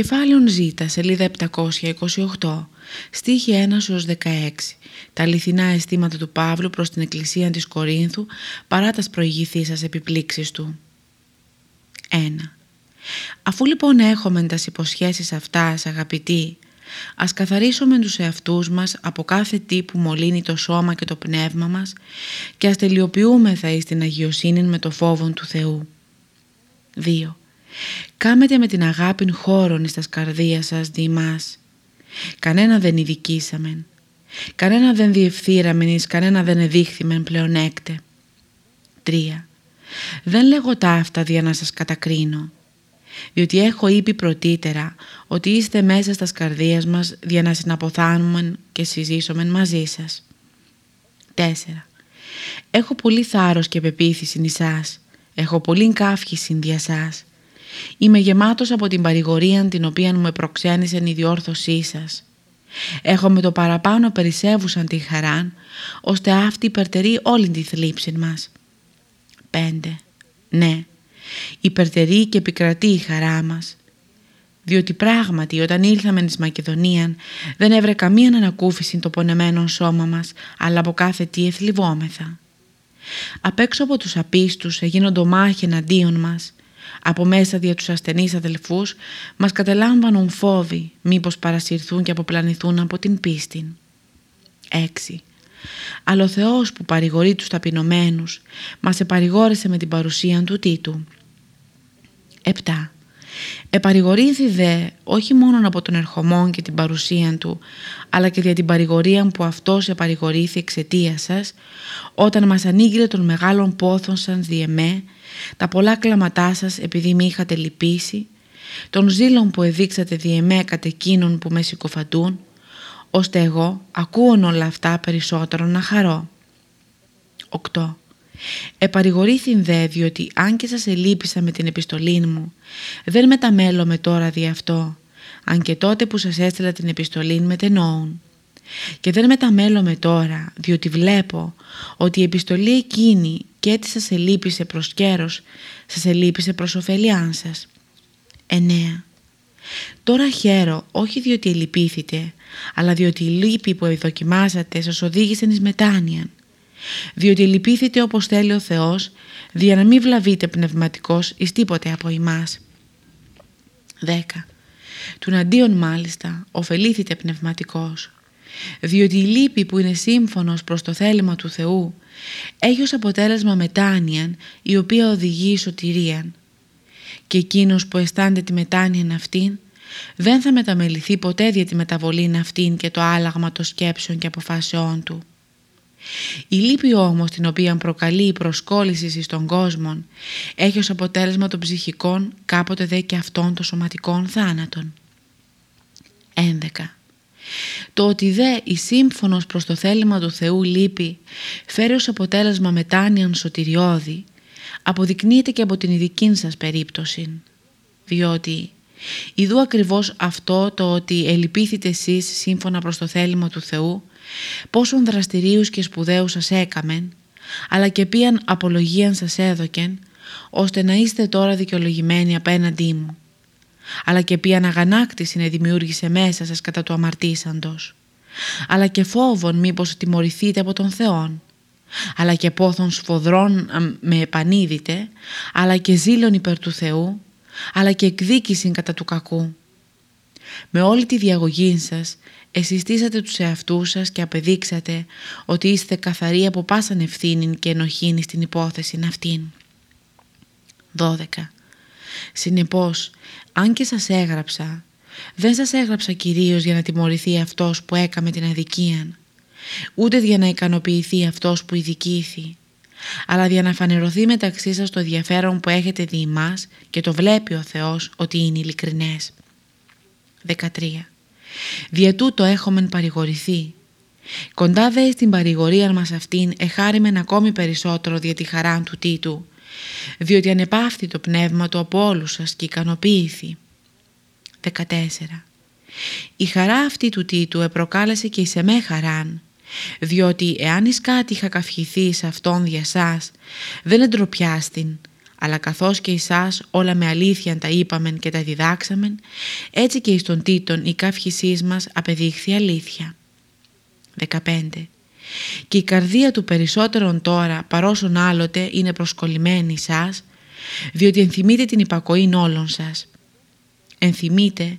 Κεφάλαιον Ζ, σελίδα 728, στίχη 1 16. Τα αληθινά αισθήματα του Παύλου προς την Εκκλησία της Κορίνθου παρά τας προηγηθείς επιπλήξεις του. 1. Αφού λοιπόν έχουμε τας υποσχέσεις αυτάς, αγαπητοί, ας καθαρίσουμε τους εαυτούς μας από κάθε τι που μολύνει το σώμα και το πνεύμα μας και ας τελειοποιούμεθα εις την αγιοσύνη με το φόβο του Θεού. 2. Κάμετε με την αγάπη χώρον εις τα σκαρδία σας δι' μας. Κανένα δεν ειδικήσαμεν. Κανένα δεν διευθύραμεν εις κανένα δεν εδείχθημεν πλεονέκτε. 3. Δεν λέγω τα αυτά για να σας κατακρίνω, διότι έχω είπε πρωτήτερα ότι είστε μέσα στα σκαρδίας μας για να συναποθάνουμε και συζήσομεν μαζί σας. 4. Έχω πολύ θάρρος και πεποίθηση εσάς. Έχω πολύ καύχηση δια σας. Είμαι γεμάτος από την παρηγορία την οποία μου προξένησε η διόρθωσή σας. Έχω με το παραπάνω περισσεύουσαν τη χαράν, ώστε αυτή υπερτερεί όλη τη θλίψη μας. 5. Ναι, υπερτερεί και επικρατεί η χαρά μας. Διότι πράγματι όταν ήλθαμε εις Μακεδονία δεν έβρε καμία ανακούφιση το πονεμένο σώμα μας, αλλά από κάθε τι εθλιβόμεθα. Απ' έξω από τους απίστους έγινονται μάχη εναντίον μας, από μέσα δια τους ασθενείς αδελφούς μας κατελάμβανουν φόβοι μήπως παρασυρθούν και αποπλανηθούν από την πίστη. 6. Αλλά ο Θεός που παρηγορεί τους ταπεινωμένους μας επαρηγόρησε με την παρουσία του Τίτου. 7. Επαρηγορήθη δε όχι μόνο από τον ερχομόν και την παρουσία του, αλλά και για την παρηγορία που αυτός επαρηγορήθη εξαιτίας σας, όταν μας ανήγγειλε των μεγάλων πόθων σαν διεμέ τα πολλά κλαματά σας επειδή με είχατε λυπήσει, των ζήλων που εδείξατε διεμέ κατ' εκείνων που με συκοφαντούν, ώστε εγώ ακούω όλα αυτά περισσότερο να χαρώ. 8. Επαρηγορήθην δε διότι αν και σας ελείπησα με την επιστολή μου, δεν μεταμέλωμαι τώρα δι' αυτό, αν και τότε που σας έστειλα την επιστολή μετενόουν. Και δεν μεταμέλωμαι τώρα, διότι βλέπω ότι η επιστολή εκείνη και έτσι σας ελείπησε προς καιρός, σας ελείπησε προς ωφελιάν σας. 9. Τώρα χαίρο όχι διότι ελυπήθητε, αλλά διότι η λύπη που ευδοκιμάσατε σας οδήγησε εις μετάνοιαν. Διότι λυπήθητε όπως θέλει ο Θεός, δια να μην βλαβείτε πνευματικός εις τίποτε από εμάς. 10. Του αντίον μάλιστα ωφελήθητε πνευματικός διότι η λύπη που είναι σύμφωνος προς το θέλημα του Θεού έχει ως αποτέλεσμα μετάνοιαν η οποία οδηγεί σωτηρίαν και εκείνος που αισθάνεται τη μετάνοιαν αυτήν δεν θα μεταμεληθεί ποτέ για τη μεταβολή αυτήν και το άλλαγμα των σκέψεων και αποφάσεών του. Η λύπη όμως την οποία προκαλεί η προσκόλληση στον κόσμο έχει ως αποτέλεσμα των ψυχικών κάποτε δε και αυτών των σωματικών θάνατων. 11. Το ότι δε η σύμφωνος προς το θέλημα του Θεού λύπη φέρει ως αποτέλεσμα μετάνοιαν σωτηριώδη αποδεικνύεται και από την ειδική σας περίπτωση. Διότι ειδού ακριβώς αυτό το ότι ελυπήθητε εσείς σύμφωνα προς το θέλημα του Θεού πόσον δραστηρίους και σπουδαίους σας έκαμεν αλλά και ποιαν απολογίαν σας έδωκεν ώστε να είστε τώρα δικαιολογημένοι απέναντί μου αλλά και ποια αγανάκτηση να δημιούργησε μέσα σας κατά του αμαρτήσαντος, αλλά και φόβον μήπως τιμωρηθείτε από τον Θεόν, αλλά και πόθον σφοδρών με επανείδητε, αλλά και ζήλων υπέρ του Θεού, αλλά και εκδίκηση κατά του κακού. Με όλη τη διαγωγή σας εσυστήσατε τους εαυτούς σας και απεδείξατε ότι είστε καθαροί από πάσαν ευθύνη και ενοχήνη στην υπόθεση αυτήν. 12. Συνεπώς, αν και σας έγραψα, δεν σας έγραψα κυρίως για να τιμωρηθεί αυτός που έκαμε την αδικία, ούτε για να ικανοποιηθεί αυτός που ειδικήθη, αλλά για να φανερωθεί μεταξύ σας το ενδιαφέρον που έχετε δει μας και το βλέπει ο Θεός ότι είναι ειλικρινές. 13. Δια τούτο έχομεν παρηγορηθεί. Κοντά δε στην παρηγορία μας αυτήν εχάρημεν ακόμη περισσότερο δια τη χαρά του Τίτου, διότι ανεπαύθη το πνεύμα του από όλους σας και ικανοποίηθη. 14. Η χαρά αυτή του Τίτου επροκάλεσε και εις εμέ χαράν, διότι εάν εις κάτι είχα καυχηθεί σε αυτόν δια σας, δεν εντροπιάστην, αλλά καθώς και εσάς όλα με αλήθεια τα είπαμεν και τα διδάξαμεν, έτσι και εις τον τίτον η καύχησής μας απεδείχθη αλήθεια. 15. Και η καρδία του περισσότερον τώρα παρόσον άλλοτε είναι προσκολλημένη σας, διότι ενθυμείτε την υπακοήν όλων σας. Ενθυμείτε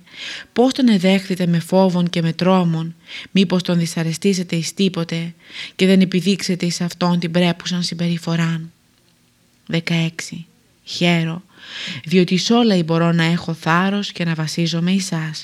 πώς τον εδέχθητε με φόβον και με τρόμον, μήπως τον δυσαρεστήσετε εις τίποτε και δεν επιδείξετε εις αυτόν την πρέπουσαν συμπεριφοράν. 16. Χαίρο, διότι σ' όλα μπορώ να έχω θάρρος και να βασίζομαι εις σας.